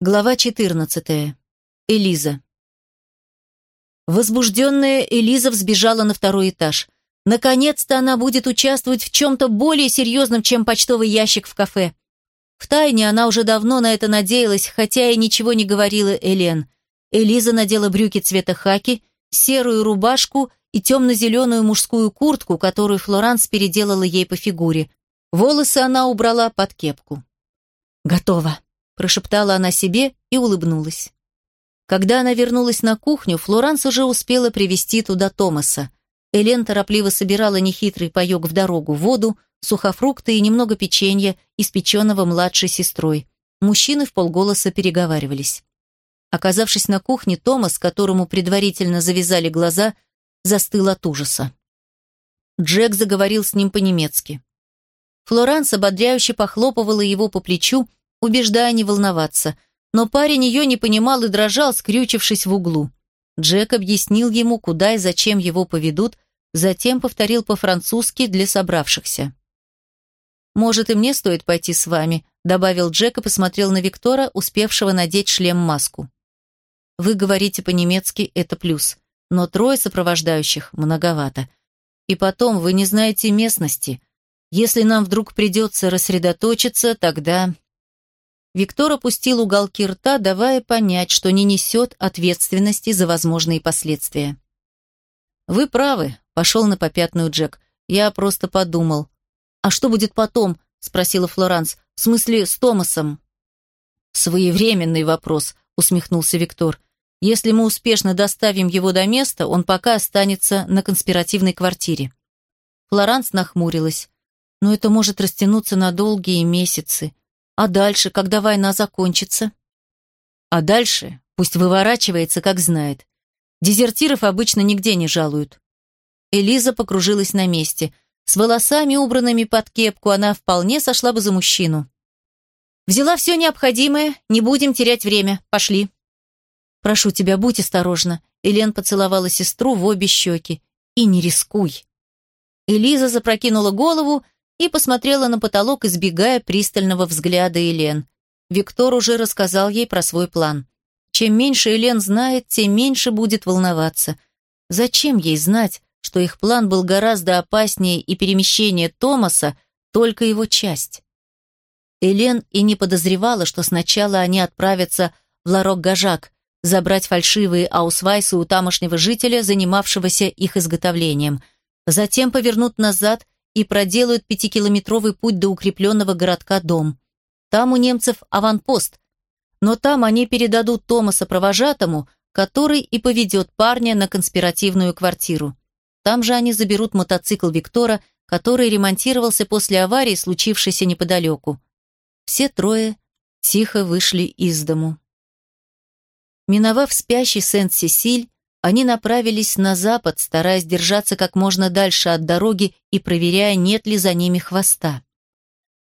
Глава 14. Элиза. Возбужденная Элиза взбежала на второй этаж. Наконец-то она будет участвовать в чем-то более серьезном, чем почтовый ящик в кафе. Втайне она уже давно на это надеялась, хотя и ничего не говорила Элен. Элиза надела брюки цвета хаки, серую рубашку и темно-зеленую мужскую куртку, которую Флоранс переделала ей по фигуре. Волосы она убрала под кепку. «Готово», прошептала она себе и улыбнулась. Когда она вернулась на кухню, Флоранс уже успела привести туда Томаса. Элен торопливо собирала нехитрый паёк в дорогу, воду, сухофрукты и немного печенья, испеченного младшей сестрой. Мужчины в полголоса переговаривались. Оказавшись на кухне, Томас, которому предварительно завязали глаза, застыл от ужаса. Джек заговорил с ним по-немецки. Флоранс ободряюще похлопывала его по плечу, убеждая не волноваться. Но парень ее не понимал и дрожал, скрючившись в углу. Джек объяснил ему, куда и зачем его поведут, затем повторил по-французски для собравшихся. «Может, и мне стоит пойти с вами», добавил Джек и посмотрел на Виктора, успевшего надеть шлем-маску. «Вы говорите по-немецки, это плюс, но трое сопровождающих многовато. И потом, вы не знаете местности. Если нам вдруг придется рассредоточиться, тогда...» Виктор опустил уголки рта, давая понять, что не несет ответственности за возможные последствия. «Вы правы», — пошел на попятную Джек. «Я просто подумал». «А что будет потом?» — спросила Флоранс. «В смысле, с Томасом?» «Своевременный вопрос», — усмехнулся Виктор. «Если мы успешно доставим его до места, он пока останется на конспиративной квартире». Флоранс нахмурилась. «Но это может растянуться на долгие месяцы. А дальше, когда война закончится? А дальше пусть выворачивается, как знает. Дезертиров обычно нигде не жалуют. Элиза покружилась на месте. С волосами, убранными под кепку, она вполне сошла бы за мужчину. «Взяла все необходимое, не будем терять время. Пошли». «Прошу тебя, будь осторожна». Элен поцеловала сестру в обе щеки. «И не рискуй». Элиза запрокинула голову и посмотрела на потолок, избегая пристального взгляда Елен. Виктор уже рассказал ей про свой план. Чем меньше Елен знает, тем меньше будет волноваться. Зачем ей знать, что их план был гораздо опаснее и перемещение Томаса только его часть? Элен и не подозревала, что сначала они отправятся в Ларок-Гажак, забрать фальшивые аусвайсы у тамошнего жителя, занимавшегося их изготовлением. Затем повернут назад и проделают пятикилометровый путь до укрепленного городка Дом. Там у немцев аванпост, но там они передадут Томаса провожатому, который и поведет парня на конспиративную квартиру. Там же они заберут мотоцикл Виктора, который ремонтировался после аварии, случившейся неподалеку. Все трое тихо вышли из дому. Миновав спящий Сент-Сесиль, они направились на запад, стараясь держаться как можно дальше от дороги и проверяя, нет ли за ними хвоста.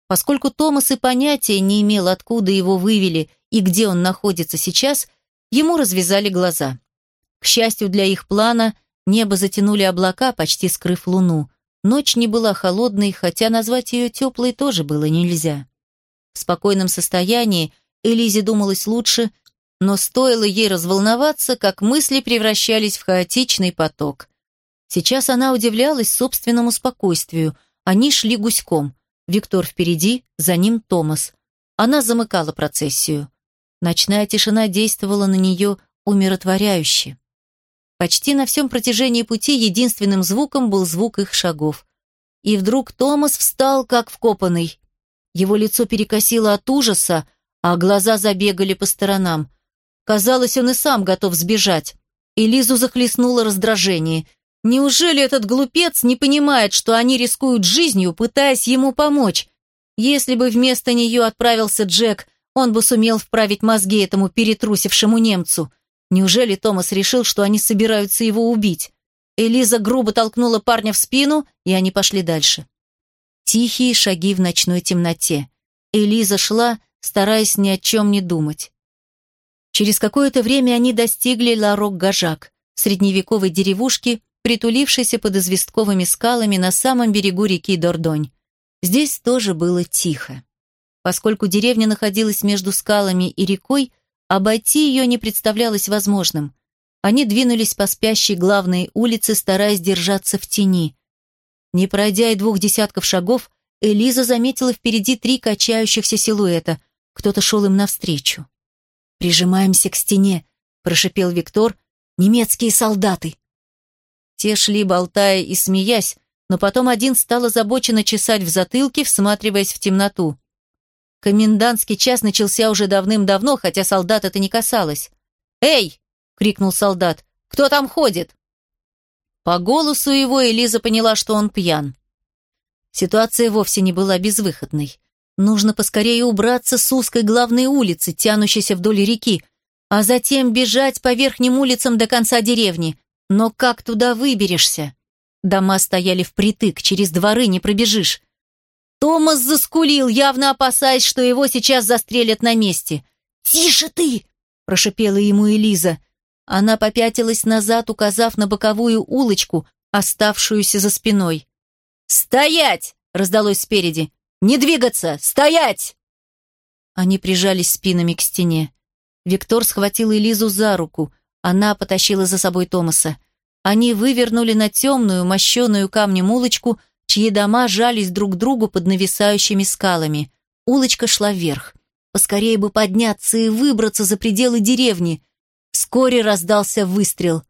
Поскольку Томас и понятия не имел, откуда его вывели и где он находится сейчас, ему развязали глаза. К счастью для их плана, небо затянули облака, почти скрыв луну. Ночь не была холодной, хотя назвать ее теплой тоже было нельзя. В спокойном состоянии Элизе думалось лучше – но стоило ей разволноваться, как мысли превращались в хаотичный поток. Сейчас она удивлялась собственному спокойствию. Они шли гуськом. Виктор впереди, за ним Томас. Она замыкала процессию. Ночная тишина действовала на нее умиротворяюще. Почти на всем протяжении пути единственным звуком был звук их шагов. И вдруг Томас встал, как вкопанный. Его лицо перекосило от ужаса, а глаза забегали по сторонам. Казалось, он и сам готов сбежать. И Лизу захлестнуло раздражение. Неужели этот глупец не понимает, что они рискуют жизнью, пытаясь ему помочь? Если бы вместо нее отправился Джек, он бы сумел вправить мозги этому перетрусившему немцу. Неужели Томас решил, что они собираются его убить? Элиза грубо толкнула парня в спину, и они пошли дальше. Тихие шаги в ночной темноте. Элиза шла, стараясь ни о чем не думать. Через какое-то время они достигли Ларок-Гажак, средневековой деревушки, притулившейся под известковыми скалами на самом берегу реки Дордонь. Здесь тоже было тихо. Поскольку деревня находилась между скалами и рекой, Обойти ее не представлялось возможным. Они двинулись по спящей главной улице, стараясь держаться в тени. Не пройдя и двух десятков шагов, Элиза заметила впереди три качающихся силуэта. Кто-то шел им навстречу. «Прижимаемся к стене», — прошипел Виктор. «Немецкие солдаты». Те шли, болтая и смеясь, но потом один стал озабоченно чесать в затылке, всматриваясь в темноту. Комендантский час начался уже давным-давно, хотя солдат это не касалось. «Эй!» — крикнул солдат. «Кто там ходит?» По голосу его Элиза поняла, что он пьян. Ситуация вовсе не была безвыходной. Нужно поскорее убраться с узкой главной улицы, тянущейся вдоль реки, а затем бежать по верхним улицам до конца деревни. Но как туда выберешься? Дома стояли впритык, через дворы не пробежишь. Томас заскулил, явно опасаясь, что его сейчас застрелят на месте. «Тише ты!» – прошипела ему Элиза. Она попятилась назад, указав на боковую улочку, оставшуюся за спиной. «Стоять!» – раздалось спереди. «Не двигаться! Стоять!» Они прижались спинами к стене. Виктор схватил Элизу за руку. Она потащила за собой Томаса. Они вывернули на темную, мощеную камнем улочку, чьи дома жались друг к другу под нависающими скалами. Улочка шла вверх. Поскорее бы подняться и выбраться за пределы деревни. Вскоре раздался выстрел.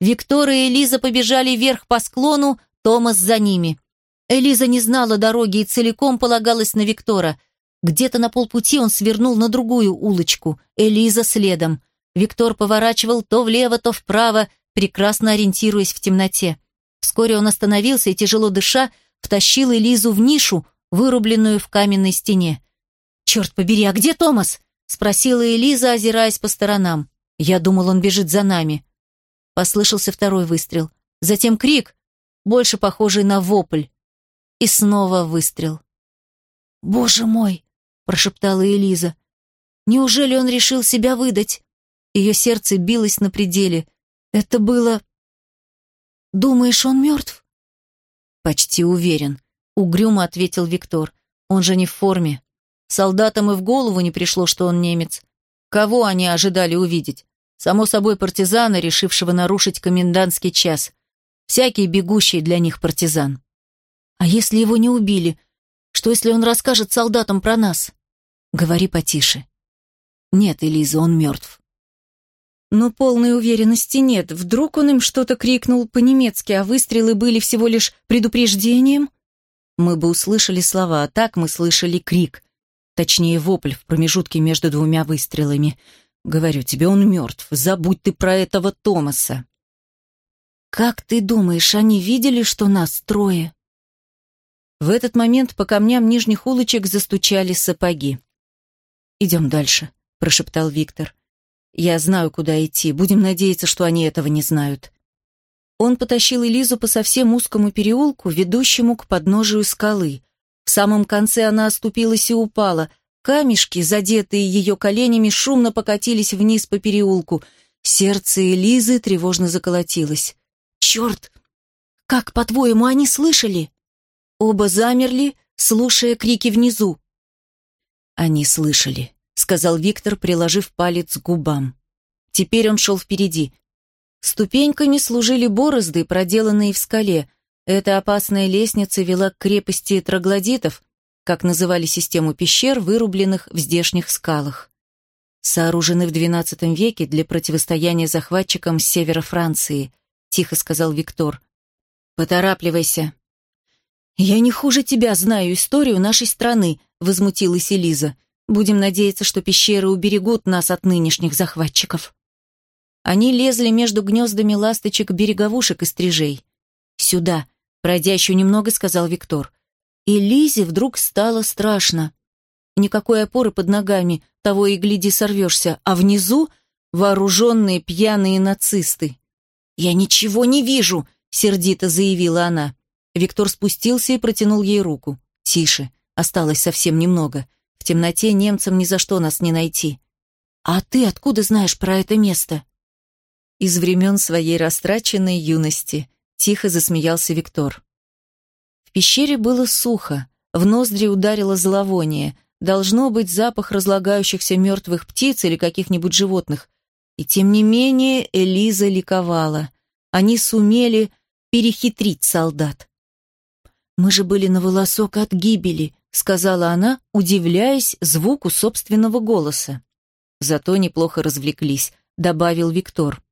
Виктор и Элиза побежали вверх по склону, Томас за ними. Элиза не знала дороги и целиком полагалась на Виктора. Где-то на полпути он свернул на другую улочку, Элиза следом. Виктор поворачивал то влево, то вправо, прекрасно ориентируясь в темноте. Вскоре он остановился и, тяжело дыша, втащил Элизу в нишу, вырубленную в каменной стене. «Черт побери, а где Томас?» — спросила Элиза, озираясь по сторонам. Я думал, он бежит за нами. Послышался второй выстрел. Затем крик, больше похожий на вопль. И снова выстрел. «Боже мой!» — прошептала Элиза. «Неужели он решил себя выдать?» Ее сердце билось на пределе. Это было... «Думаешь, он мертв?» «Почти уверен», — угрюмо ответил Виктор. «Он же не в форме. Солдатам и в голову не пришло, что он немец. Кого они ожидали увидеть? Само собой, партизана, решившего нарушить комендантский час. Всякий бегущий для них партизан. А если его не убили? Что, если он расскажет солдатам про нас? Говори потише. Нет, Элиза, он мертв. Но полной уверенности нет. Вдруг он им что-то крикнул по-немецки, а выстрелы были всего лишь предупреждением? Мы бы услышали слова, а так мы слышали крик. Точнее, вопль в промежутке между двумя выстрелами. Говорю тебе, он мертв. Забудь ты про этого Томаса. Как ты думаешь, они видели, что нас трое? В этот момент по камням нижних улочек застучали сапоги. «Идем дальше», — прошептал Виктор. Я знаю, куда идти. Будем надеяться, что они этого не знают. Он потащил Элизу по совсем узкому переулку, ведущему к подножию скалы. В самом конце она оступилась и упала. Камешки, задетые ее коленями, шумно покатились вниз по переулку. Сердце Элизы тревожно заколотилось. «Черт! Как, по-твоему, они слышали?» Оба замерли, слушая крики внизу. Они слышали сказал Виктор, приложив палец к губам. Теперь он шел впереди. Ступеньками служили борозды, проделанные в скале. Эта опасная лестница вела к крепости троглодитов, как называли систему пещер, вырубленных в здешних скалах. Сооружены в XII веке для противостояния захватчикам с севера Франции, тихо сказал Виктор. Поторапливайся. Я не хуже тебя знаю историю нашей страны, возмутилась Элиза. Будем надеяться, что пещеры уберегут нас от нынешних захватчиков. Они лезли между гнездами ласточек-береговушек и стрижей. «Сюда», пройдя еще немного, сказал Виктор. И Лизе вдруг стало страшно. Никакой опоры под ногами, того и гляди сорвешься, а внизу вооруженные пьяные нацисты. «Я ничего не вижу», — сердито заявила она. Виктор спустился и протянул ей руку. «Тише, осталось совсем немного. В темноте немцам ни за что нас не найти. А ты откуда знаешь про это место? Из времен своей растраченной юности, тихо засмеялся Виктор. В пещере было сухо, в ноздри ударило зловоние, Должно быть запах разлагающихся мертвых птиц или каких-нибудь животных. И тем не менее Элиза ликовала. Они сумели перехитрить солдат. «Мы же были на волосок от гибели», — сказала она, удивляясь звуку собственного голоса. «Зато неплохо развлеклись», — добавил Виктор.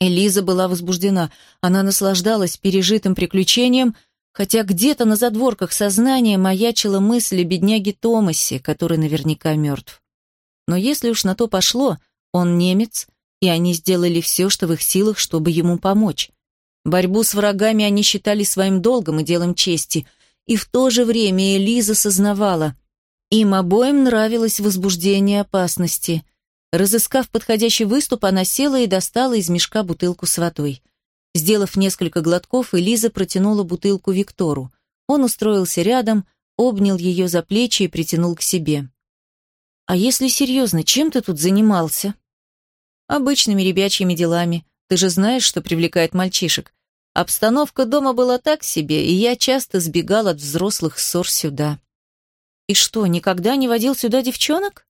Элиза была возбуждена. Она наслаждалась пережитым приключением, хотя где-то на задворках сознания маячила мысль о бедняге Томасе, который наверняка мертв. Но если уж на то пошло, он немец, и они сделали все, что в их силах, чтобы ему помочь. Борьбу с врагами они считали своим долгом и делом чести, и в то же время Элиза сознавала, им обоим нравилось возбуждение опасности – Разыскав подходящий выступ, она села и достала из мешка бутылку с водой. Сделав несколько глотков, Элиза протянула бутылку Виктору. Он устроился рядом, обнял ее за плечи и притянул к себе. «А если серьезно, чем ты тут занимался?» «Обычными ребячьими делами. Ты же знаешь, что привлекает мальчишек. Обстановка дома была так себе, и я часто сбегал от взрослых ссор сюда». «И что, никогда не водил сюда девчонок?»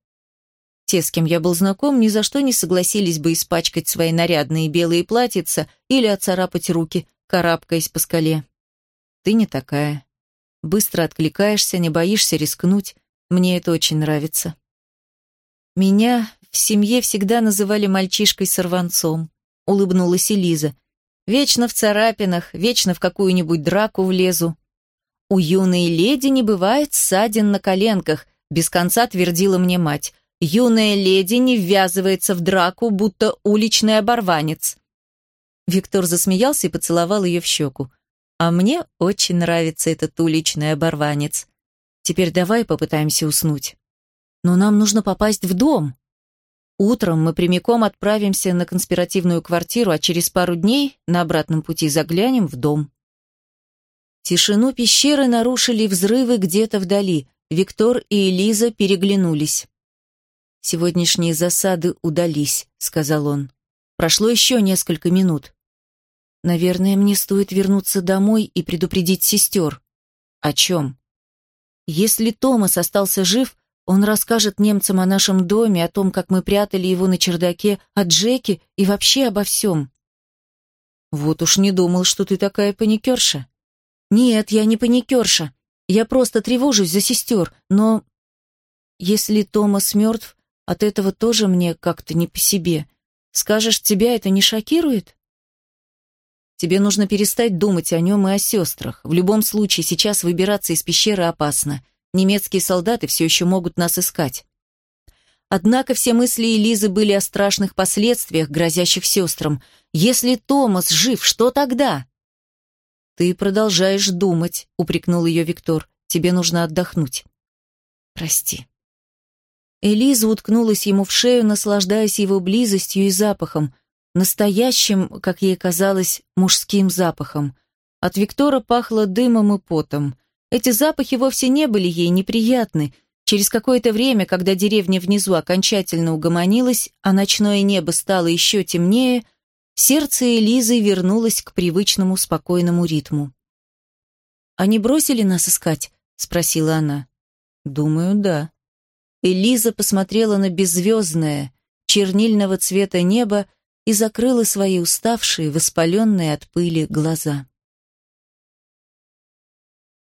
Те, с кем я был знаком, ни за что не согласились бы испачкать свои нарядные белые платьица или оцарапать руки, карабкаясь по скале. Ты не такая. Быстро откликаешься, не боишься рискнуть. Мне это очень нравится. Меня в семье всегда называли мальчишкой-сорванцом, улыбнулась Элиза. Вечно в царапинах, вечно в какую-нибудь драку влезу. У юной леди не бывает ссадин на коленках, без конца твердила мне мать. Юная леди не ввязывается в драку, будто уличный оборванец. Виктор засмеялся и поцеловал ее в щеку. А мне очень нравится этот уличный оборванец. Теперь давай попытаемся уснуть. Но нам нужно попасть в дом. Утром мы прямиком отправимся на конспиративную квартиру, а через пару дней на обратном пути заглянем в дом. Тишину пещеры нарушили взрывы где-то вдали. Виктор и Элиза переглянулись. «Сегодняшние засады удались», — сказал он. «Прошло еще несколько минут. Наверное, мне стоит вернуться домой и предупредить сестер». «О чем?» «Если Томас остался жив, он расскажет немцам о нашем доме, о том, как мы прятали его на чердаке, о Джеке и вообще обо всем». «Вот уж не думал, что ты такая паникерша». «Нет, я не паникерша. Я просто тревожусь за сестер, но...» «Если Томас мертв, от этого тоже мне как-то не по себе. Скажешь, тебя это не шокирует? Тебе нужно перестать думать о нем и о сестрах. В любом случае, сейчас выбираться из пещеры опасно. Немецкие солдаты все еще могут нас искать. Однако все мысли Элизы были о страшных последствиях, грозящих сестрам. Если Томас жив, что тогда? Ты продолжаешь думать, упрекнул ее Виктор. Тебе нужно отдохнуть. Прости. Элиза уткнулась ему в шею, наслаждаясь его близостью и запахом, настоящим, как ей казалось, мужским запахом. От Виктора пахло дымом и потом. Эти запахи вовсе не были ей неприятны. Через какое-то время, когда деревня внизу окончательно угомонилась, а ночное небо стало еще темнее, сердце Элизы вернулось к привычному спокойному ритму. «Они бросили нас искать?» — спросила она. «Думаю, да», Элиза посмотрела на беззвездное, чернильного цвета небо и закрыла свои уставшие, воспаленные от пыли глаза.